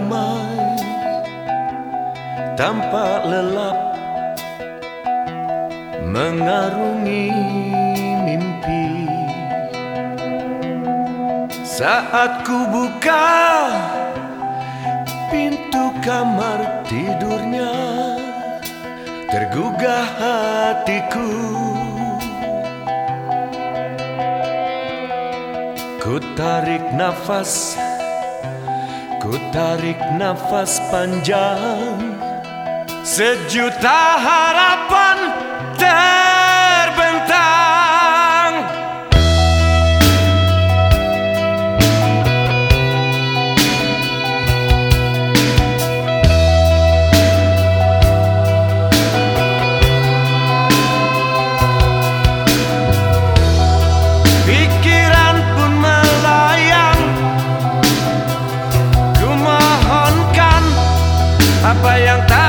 damai Tanpa lelap Mengarungi mimpi. Saat ku buka Pintu kamar tidurnya Tergugah hatiku. Ku tarik nafas Ku tarik nafas panjang. Sejuta harapan terbentang Apa yang tak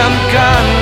jump gun